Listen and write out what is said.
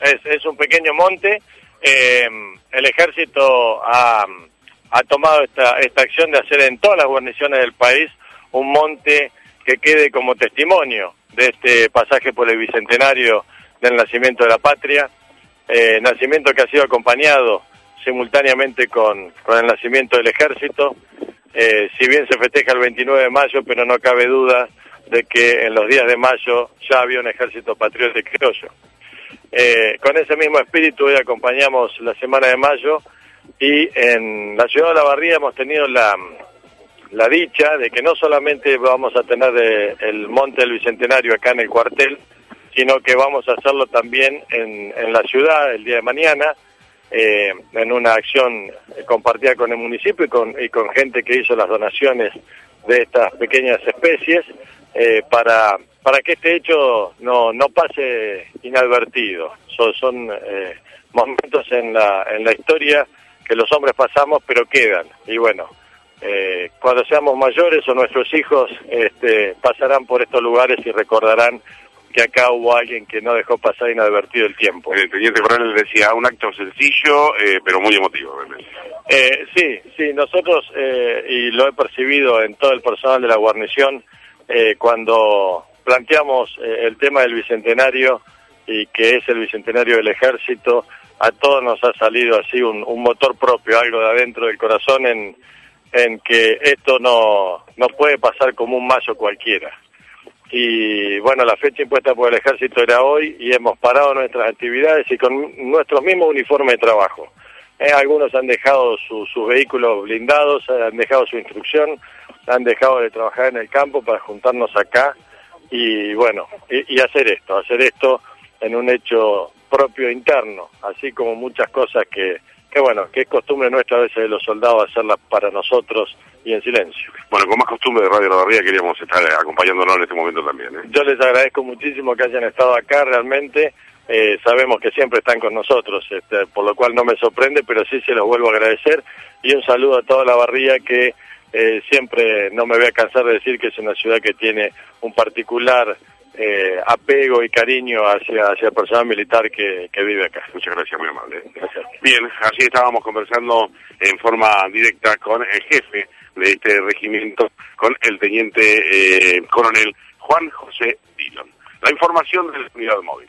es, es un pequeño monte. Eh, el ejército ha, tomado esta, esta acción de hacer en todas las guarniciones del país un monte que quede como testimonio de este pasaje por el bicentenario del nacimiento de la patria, eh, nacimiento que ha sido acompañado simultáneamente con, con el nacimiento del ejército, eh, si bien se festeja el 29 de mayo, pero no cabe duda de que en los días de mayo ya había un ejército patriótico criollo. Eh, con ese mismo espíritu hoy acompañamos la semana de mayo y en la ciudad de La Barría hemos tenido la, la dicha de que no solamente vamos a tener eh, el Monte del Bicentenario acá en el cuartel, sino que vamos a hacerlo también en, en la ciudad el día de mañana, eh, en una acción compartida con el municipio y con, y con gente que hizo las donaciones de estas pequeñas especies, eh, para, para que este hecho no, no pase inadvertido. Son, son eh, momentos en la, en la historia que los hombres pasamos, pero quedan. Y bueno, eh, cuando seamos mayores o nuestros hijos este, pasarán por estos lugares y recordarán que acá hubo alguien que no dejó pasar inadvertido el tiempo. El teniente decía, un acto sencillo, eh, pero muy emotivo. Eh, sí, sí, nosotros, eh, y lo he percibido en todo el personal de la guarnición, eh, cuando planteamos eh, el tema del bicentenario y que es el bicentenario del ejército, a todos nos ha salido así un, un motor propio, algo de adentro del corazón en, en que esto no, no puede pasar como un mayo cualquiera y bueno, la fecha impuesta por el ejército era hoy y hemos parado nuestras actividades y con nuestros mismos uniformes de trabajo. Eh, algunos han dejado su- sus vehículos blindados, han dejado su instrucción, han dejado de trabajar en el campo para juntarnos acá y bueno, y, y hacer esto, hacer esto en un hecho propio interno, así como muchas cosas que, que bueno, que es costumbre nuestra a veces de los soldados hacerlas para nosotros y en silencio. Bueno, con más costumbre de Radio La Barría queríamos estar eh, acompañándonos en este momento también. ¿eh? Yo les agradezco muchísimo que hayan estado acá realmente. Eh, sabemos que siempre están con nosotros, este, por lo cual no me sorprende, pero sí se los vuelvo a agradecer. Y un saludo a toda la barría que eh, siempre no me voy a cansar de decir que es una ciudad que tiene un particular eh, apego y cariño hacia, hacia el personal militar que, que vive acá. Muchas gracias, muy amable. Gracias. Bien, así estábamos conversando en forma directa con el jefe de este regimiento, con el teniente eh, coronel Juan José Dillon. La información de la unidad móvil.